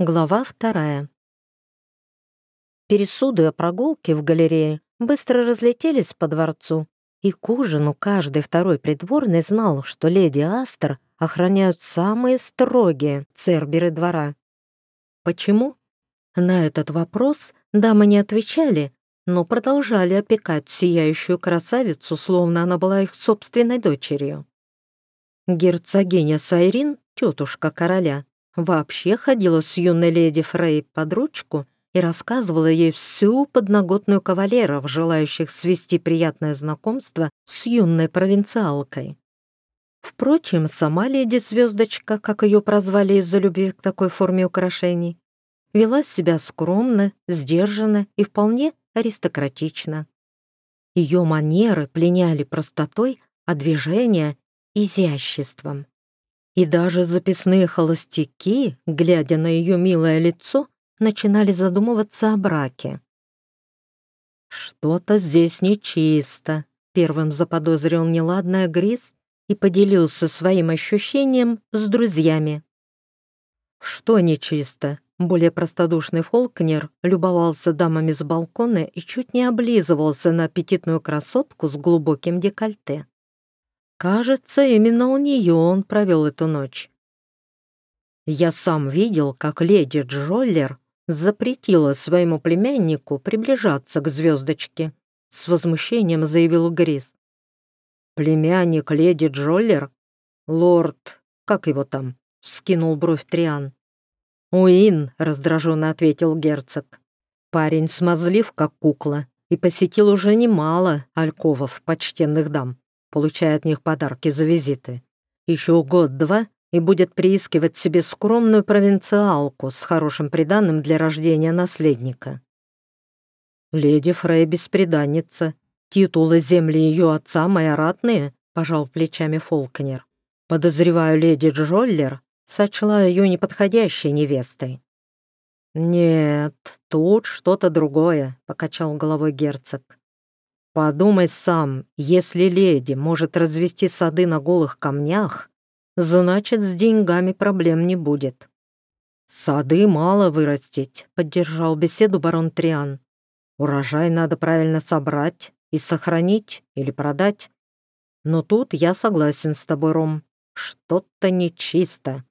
Глава вторая. Пересуды о прогулке в галерее быстро разлетелись по дворцу, и к ужину каждый второй придворный знал, что леди Астер охраняют самые строгие церберы двора. Почему? На этот вопрос дамы не отвечали, но продолжали опекать сияющую красавицу, словно она была их собственной дочерью. Герцогиня Сайрин, тетушка короля, вообще ходила с юной леди Фрей под ручку и рассказывала ей всю подноготную кавалеров, желающих свести приятное знакомство с юной провинциалкой. Впрочем, сама леди Звездочка, как ее прозвали из-за любви к такой форме украшений, вела себя скромно, сдержанно и вполне аристократично. Ее манеры пленяли простотой, а движения — изяществом. И даже записные холостяки, глядя на ее милое лицо, начинали задумываться о браке. «Что-то здесь нечисто», — первым заподозрил неладное Грис и поделился своим ощущением с друзьями. «Что нечисто?» Более простодушный Фолкнер любовался дамами с балкона и чуть не облизывался на аппетитную красотку с глубоким декольте. Кажется, именно у нее он провел эту ночь. Я сам видел, как леди Джоллер запретила своему племяннику приближаться к звездочке. С возмущением заявил Грис. «Племянник леди Джоллер? Лорд, как его там?» — скинул бровь Триан. «Уин», — раздраженно ответил герцог. Парень смазлив, как кукла, и посетил уже немало альковов почтенных дам получая от них подарки за визиты. Еще год-два и будет приискивать себе скромную провинциалку с хорошим приданным для рождения наследника. «Леди Фрей бесприданница. Титулы земли ее отца майоратные», — пожал плечами Фолкнер. «Подозреваю, леди Джоллер сочла ее неподходящей невестой». «Нет, тут что-то другое», — покачал головой герцог. Подумай сам, если леди может развести сады на голых камнях, значит, с деньгами проблем не будет. «Сады мало вырастить», — поддержал беседу барон Триан. «Урожай надо правильно собрать и сохранить или продать. Но тут я согласен с тобой, Ром. Что-то нечисто.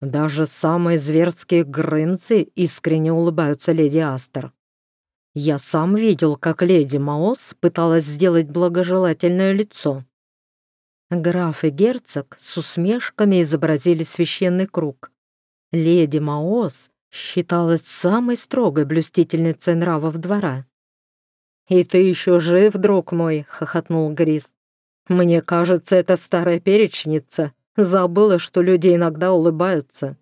Даже самые зверские грынцы искренне улыбаются леди Астер. Я сам видел, как леди Маос пыталась сделать благожелательное лицо. Граф и герцог с усмешками изобразили священный круг. Леди Маос считалась самой строгой блюстительницей нравов двора. «И ты еще жив, друг мой?» — хохотнул Грис. «Мне кажется, эта старая перечница забыла, что люди иногда улыбаются».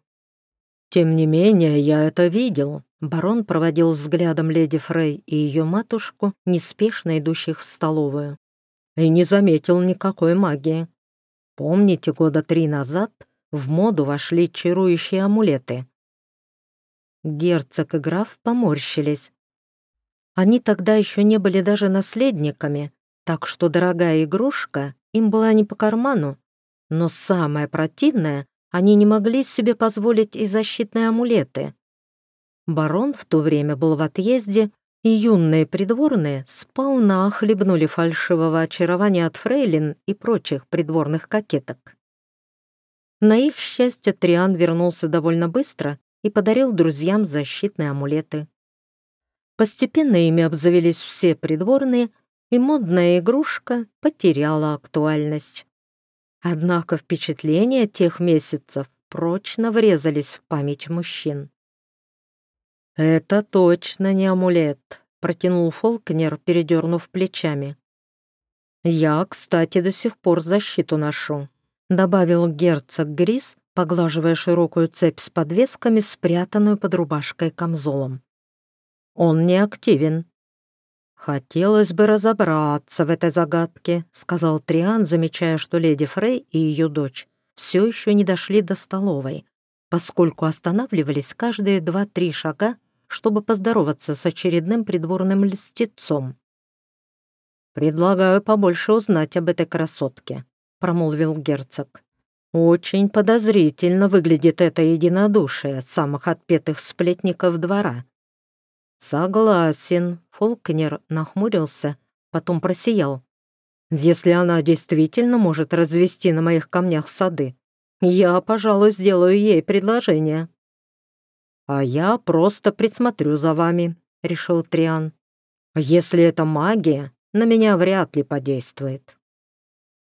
«Тем не менее, я это видел», Барон проводил взглядом леди Фрей и ее матушку, неспешно идущих в столовую. И не заметил никакой магии. Помните, года три назад в моду вошли чарующие амулеты? Герцог и граф поморщились. Они тогда еще не были даже наследниками, так что дорогая игрушка им была не по карману. Но самое противное, они не могли себе позволить и защитные амулеты. Барон в то время был в отъезде, и юные придворные сполна хлебнули фальшивого очарования от фрейлин и прочих придворных кокеток. На их счастье Триан вернулся довольно быстро и подарил друзьям защитные амулеты. Постепенно ими обзавелись все придворные, и модная игрушка потеряла актуальность. Однако впечатления тех месяцев прочно врезались в память мужчин. «Это точно не амулет», — протянул Фолкнер, передернув плечами. «Я, кстати, до сих пор защиту ношу», — добавил герцог Грис, поглаживая широкую цепь с подвесками, спрятанную под рубашкой камзолом. «Он не активен». «Хотелось бы разобраться в этой загадке», — сказал Триан, замечая, что леди Фрей и ее дочь все еще не дошли до столовой, поскольку останавливались каждые два-три шага, чтобы поздороваться с очередным придворным льстецом. «Предлагаю побольше узнать об этой красотке», — промолвил герцог. Очень подозрительно выглядит это единодушие самых отпетых сплетников двора. Согласен, Фолкнер нахмурился, потом просиял. Если она действительно может развести на моих камнях сады, я, пожалуй, сделаю ей предложение. А я просто присмотрю за вами, решил Триан. Если это магия, на меня вряд ли подействует.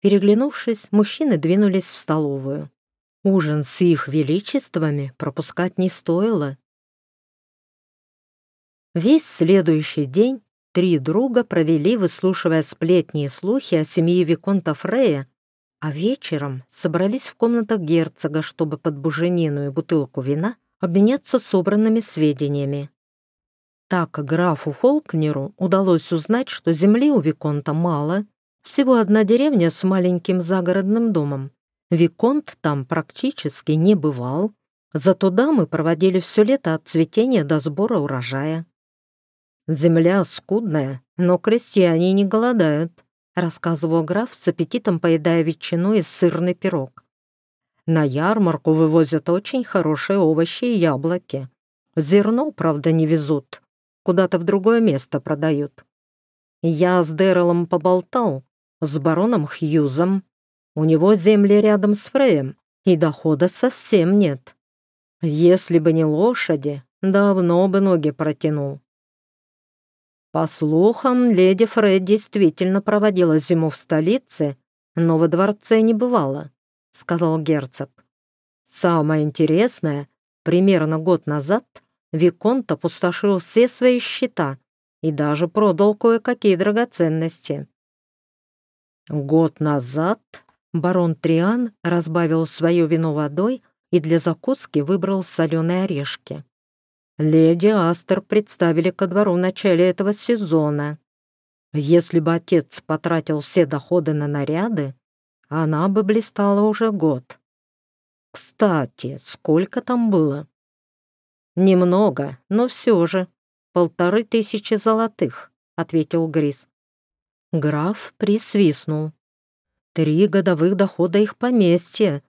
Переглянувшись, мужчины двинулись в столовую. Ужин с их величествами пропускать не стоило. Весь следующий день три друга провели, выслушивая сплетни и слухи о семье Виконта Фрея, а вечером собрались в комнатах герцога, чтобы под буженину и бутылку вина обменяться собранными сведениями. Так графу Фолкнеру удалось узнать, что земли у Виконта мало, всего одна деревня с маленьким загородным домом. Виконт там практически не бывал, зато дамы проводили все лето от цветения до сбора урожая. «Земля скудная, но крестьяне не голодают», рассказывал граф с аппетитом поедая ветчину и сырный пирог. «На ярмарку вывозят очень хорошие овощи и яблоки. Зерно, правда, не везут, куда-то в другое место продают. Я с Дэролом поболтал, с бароном Хьюзом. У него земли рядом с Фреем, и дохода совсем нет. Если бы не лошади, давно бы ноги протянул. По слухам, леди Фред действительно проводила зиму в столице, но во дворце не бывало, сказал герцог. Самое интересное, примерно год назад Виконт опустошил все свои счета и даже продал кое-какие драгоценности. Год назад барон Триан разбавил свое вино водой и для закуски выбрал соленые орешки. Леди Астер представили ко двору в начале этого сезона. Если бы отец потратил все доходы на наряды, она бы блистала уже год. Кстати, сколько там было? Немного, но все же. Полторы тысячи золотых, ответил Грис. Граф присвистнул. Три годовых дохода их поместья.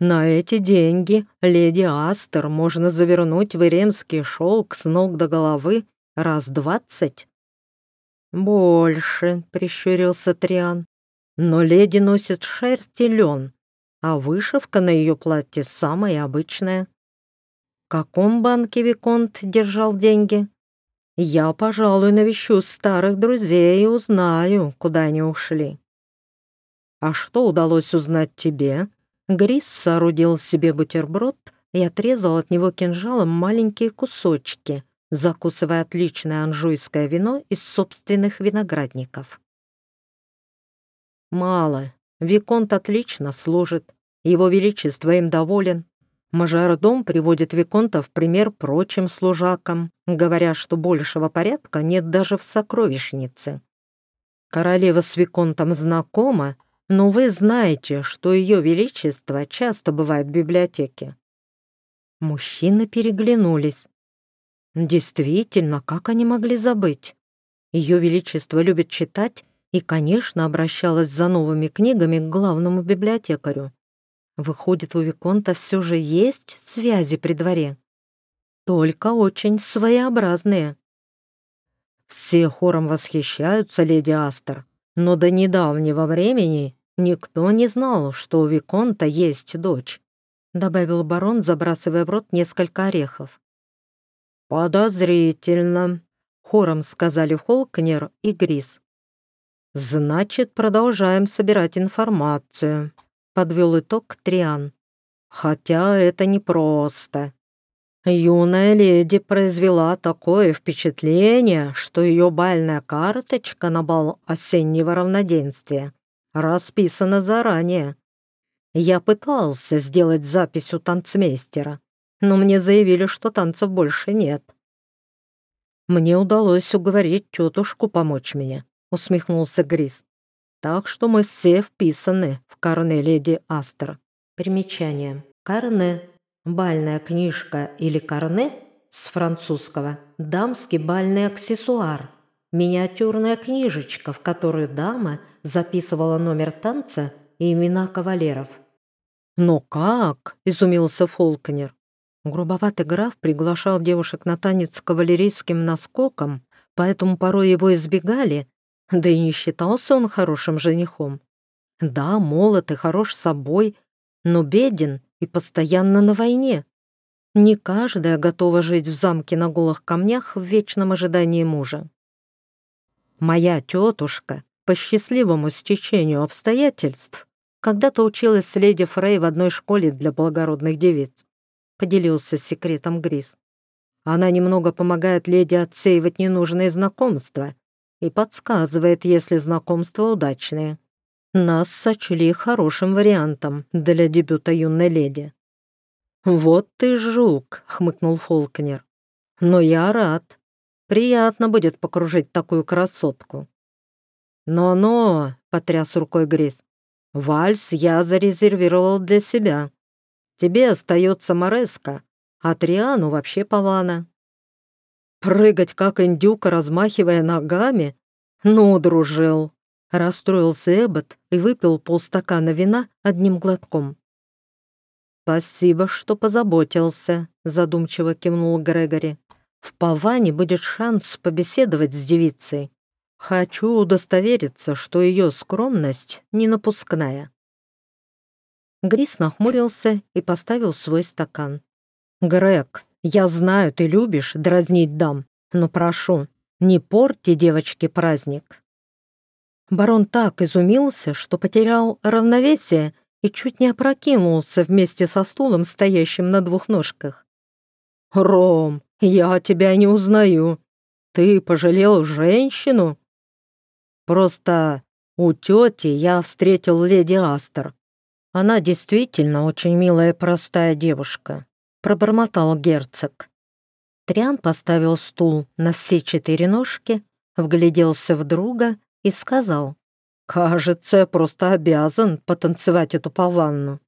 На эти деньги леди Астер можно завернуть в иремский шелк с ног до головы раз двадцать. «Больше», — прищурился Триан. «Но леди носит шерсть и лен, а вышивка на ее платье самая обычная». «В каком банке Виконт держал деньги?» Я, пожалуй, навещу старых друзей и узнаю, куда они ушли. А что удалось узнать тебе? Грис соорудил себе бутерброд и отрезал от него кинжалом маленькие кусочки, закусывая отличное анжуйское вино из собственных виноградников. «Мало. Виконт отлично служит. Его Величество им доволен. Мажордом приводит Виконта в пример прочим служакам, говоря, что большего порядка нет даже в сокровищнице. Королева с Виконтом знакома, но вы знаете, что ее величество часто бывает в библиотеке. Мужчины переглянулись. Действительно, как они могли забыть? Ее величество любит читать и, конечно, обращалась за новыми книгами к главному библиотекарю. Выходит, у Виконта все же есть связи при дворе. Только очень своеобразные. Все хором восхищаются леди Астер, но до недавнего времени никто не знал, что у Виконта есть дочь, добавил барон, забрасывая в рот несколько орехов. «Подозрительно», — хором сказали Холкнер и Грис. «Значит, продолжаем собирать информацию», подвел итог Триан. Хотя это непросто. Юная леди произвела такое впечатление, что ее бальная карточка на бал осеннего равноденствия расписана заранее. Я пытался сделать запись у танцмейстера, но мне заявили, что танцев больше нет. Мне удалось уговорить тетушку помочь мне, усмехнулся Грис. Так что мы все вписаны в карне леди Астер. Примечание. Карне – бальная книжка или карне с французского – дамский бальный аксессуар. Миниатюрная книжечка, в которую дама записывала номер танца и имена кавалеров – «Но как?» — изумился Фолкнер. Грубоватый граф приглашал девушек на танец кавалерийским наскоком, поэтому порой его избегали, да и не считался он хорошим женихом. Да, молод и хорош собой, но беден и постоянно на войне. Не каждая готова жить в замке на голых камнях в вечном ожидании мужа. Моя тетушка, по счастливому стечению обстоятельств, когда-то училась с леди Фрей в одной школе для благородных девиц поделился секретом Грис. Она немного помогает леди отсеивать ненужные знакомства и подсказывает, если знакомства удачные. Нас сочли хорошим вариантом для дебюта юной леди. «Вот ты жук», — хмыкнул Фолкнер. «Но я рад. Приятно будет покружить такую красотку». «Но-но», — потряс рукой Грис, — «вальс я зарезервировал для себя. Тебе остается Мореска, а Триану вообще Павана. Прыгать, как индюка, размахивая ногами? Ну, дружил. Расстроился Эббот и выпил полстакана вина одним глотком. «Спасибо, что позаботился», — задумчиво кивнул Грегори. «В Паване будет шанс побеседовать с девицей. Хочу удостовериться, что ее скромность не напускная». Грис нахмурился и поставил свой стакан. «Грег, я знаю, ты любишь дразнить дам, но прошу, не порти девочке праздник». Барон так изумился, что потерял равновесие и чуть не опрокинулся вместе со стулом, стоящим на двух ножках. «Ром, я тебя не узнаю. Ты пожалел женщину?» «Просто у тети я встретил леди Астер. Она действительно очень милая простая девушка», — пробормотал герцог. Триан поставил стул на все четыре ножки, вгляделся в друга и сказал, «Кажется, я просто обязан потанцевать эту паванну».